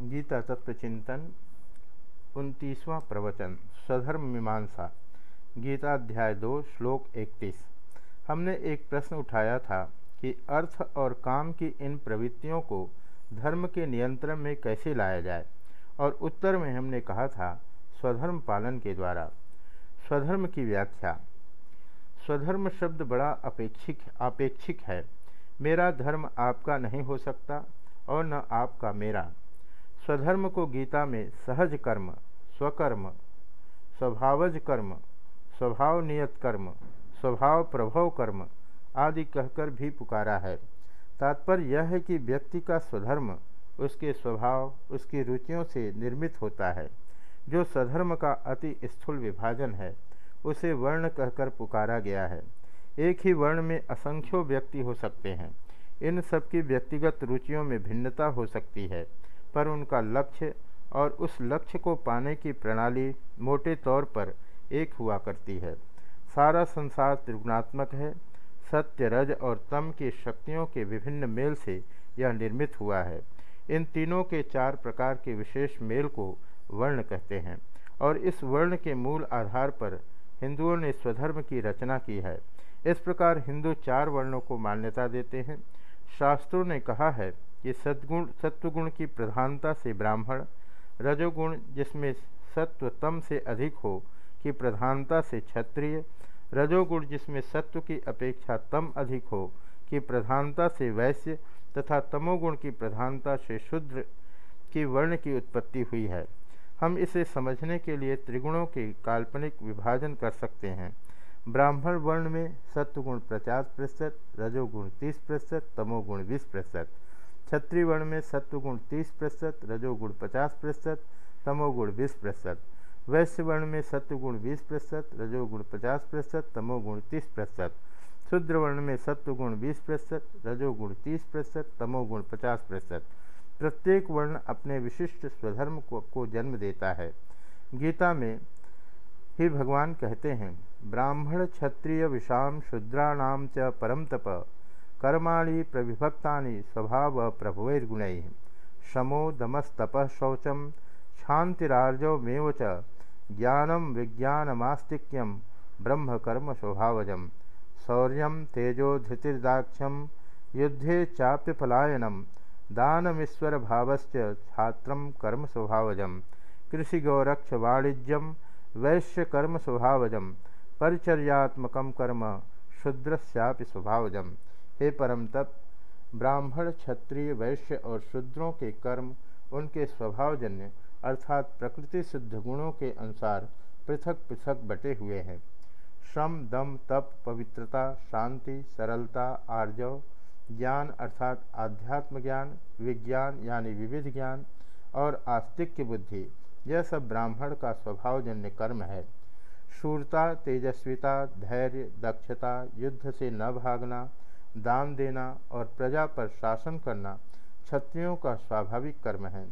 गीता तत्व चिंतन उनतीसवां प्रवचन, स्वधर्म मीमांसा, गीताध्याय दो, श्लोक इकतीस। हमने एक प्रश्न उठाया था कि अर्थ और काम की इन प्रवृत्तियों को धर्म के नियंत्रण में कैसे लाया जाए, और उत्तर में हमने कहा था स्वधर्म पालन के द्वारा। स्वधर्म की व्याख्या। स्वधर्म शब्द बड़ा अपेक्षिक अपेक्षिक है। मेरा धर्म आपका नहीं हो सकता और न आपका मेरा। स्वधर्म को गीता में सहज कर्म, स्वकर्म, स्वभावज कर्म, स्वभाव नियत कर्म, स्वभाव प्रभव कर्म आदि कहकर भी पुकारा है। तात्पर्य यह है कि व्यक्ति का स्वधर्म उसके स्वभाव, उसकी रुचियों से निर्मित होता है। जो स्वधर्म का अति स्थूल विभाजन है, उसे वर्ण कहकर पुकारा गया है। एक ही वर्ण में असंख्यों व्यक्ति हो सकते हैं। इन सबकी व्यक्तिगत रुचियों में भिन्नता हो सकती है। पर उनका लक्ष्य और उस लक्ष्य को पाने की प्रणाली मोटे तौर पर एक हुआ करती है। सारा संसार त्रिगुणात्मक है। सत्य रज और तम की शक्तियों के विभिन्न मेल से यह निर्मित हुआ है। इन तीनों के चार प्रकार के विशेष मेल को वर्ण कहते हैं और इस वर्ण के मूल आधार पर हिंदुओं ने स्वधर्म की रचना की है। इस प्रकार हिंदू चार वर्णों को मान्यता देते हैं। शास्त्रों ने कहा है कि सद्गुण, सत्वगुण की प्रधानता से ब्राह्मण, रजोगुण जिसमें सत्व तम से अधिक हो की प्रधानता से क्षत्रिय, रजोगुण जिसमें सत्व की अपेक्षा तम अधिक हो की प्रधानता से वैश्य तथा तमोगुण की प्रधानता से शूद्र की वर्ण की उत्पत्ति हुई है। हम इसे समझने के लिए त्रिगुणों के काल्पनिक विभाजन कर सकते हैं। ब्राह्मण वर्ण में सत्वगुण पचास प्रतिशत, रजोगुण तीस प्रतिशत, तमोगुण बीस प्रतिशत। क्षत्रिय वर्ण में सत्वगुण तीस प्रतिशत रजोगुण पचास प्रतिशत तमोगुण बीस प्रतिशत। वैश्य वर्ण में सत्वगुण बीस प्रतिशत रजोगुण पचास प्रतिशत तमोगुण तीस प्रतिशत। शुद्र वर्ण में सत्वगुण बीस प्रतिशत रजोगुण तीस प्रतिशत तमोगुण पचास प्रतिशत। प्रत्येक वर्ण अपने विशिष्ट स्वधर्म को, को जन्म देता है। गीता में ही भगवान कहते हैं ब्राह्मण क्षत्रिय विषाम शूद्राणाम च परम तप। कर्माणि प्रविभक्ता स्वभाव प्रभुर्गुण शमो दमस्तप शौचम शांतिरार्जवमेव च ज्ञानम विज्ञानमास्तिक्यम ब्रह्म कर्म स्वभावजम शौर्य तेजो धृतिर्दाक्षम युद्धे छात्र कर्म स्वभावजम कृषि गौरक्ष वाणिज्यम वैश्य कर्म स्वभावजम परिचर्यात्मक कर्म शूद्रस्यापि स्वभावजम। हे परम तप, ब्राह्मण, क्षत्रिय, वैश्य और शूद्रों के कर्म, उनके स्वभावजन्य अर्थात प्रकृति सिद्ध गुणों के अनुसार पृथक पृथक बटे हुए हैं। श्रम, दम, तप, पवित्रता, शांति, सरलता, आर्जव, ज्ञान अर्थात आध्यात्म ज्ञान, विज्ञान यानी विविध ज्ञान और आस्तिक्य बुद्धि, यह सब ब्राह्मण का स्वभावजन्य कर्म है। शूरता, तेजस्विता, धैर्य, दक्षता, युद्ध से न भागना दान देना और प्रजा पर शासन करना क्षत्रियों का स्वाभाविक कर्म है।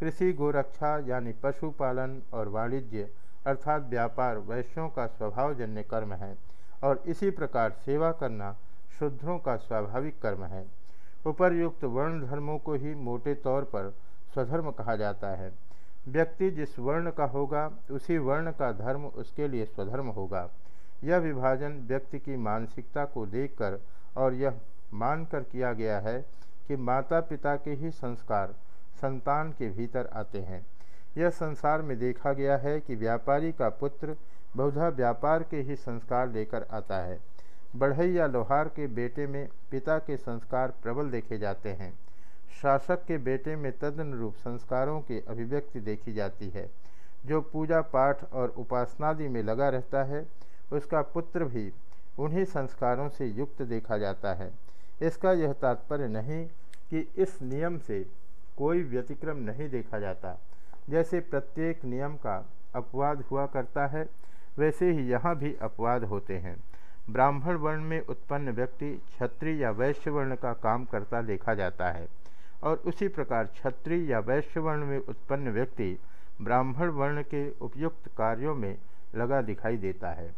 कृषि, गोरक्षा यानी पशुपालन और वाणिज्य अर्थात व्यापार वैश्यों का स्वभावजन्य कर्म है और इसी प्रकार सेवा करना शुद्धों का स्वाभाविक कर्म है। उपर्युक्त वर्ण धर्मों को ही मोटे तौर पर स्वधर्म कहा जाता है। व्यक्ति जिस वर्ण का होगा, उसी वर्ण का धर्म उसके लिए स्वधर्म होगा। यह विभाजन व्यक्ति की मानसिकता को देखकर और यह मानकर किया गया है कि माता पिता के ही संस्कार संतान के भीतर आते हैं। यह संसार में देखा गया है कि व्यापारी का पुत्र बहुधा व्यापार के ही संस्कार लेकर आता है। बढ़ई या लोहार के बेटे में पिता के संस्कार प्रबल देखे जाते हैं। शासक के बेटे में तदनुरूप संस्कारों की अभिव्यक्ति देखी जाती है। जो पूजा पाठ और उपासनादि में लगा रहता है, उसका पुत्र भी उन्हीं संस्कारों से युक्त देखा जाता है। इसका यह तात्पर्य नहीं कि इस नियम से कोई व्यतिक्रम नहीं देखा जाता। जैसे प्रत्येक नियम का अपवाद हुआ करता है, वैसे ही यहाँ भी अपवाद होते हैं। ब्राह्मण वर्ण में उत्पन्न व्यक्ति क्षत्रिय या वैश्य वर्ण का काम करता देखा जाता है। और उसी प्रकार क्षत्रिय या वैश्य वर्ण में उत्पन्न व्यक्ति ब्राह्मण वर्ण के उपयुक्त कार्यों में लगा दिखाई देता है।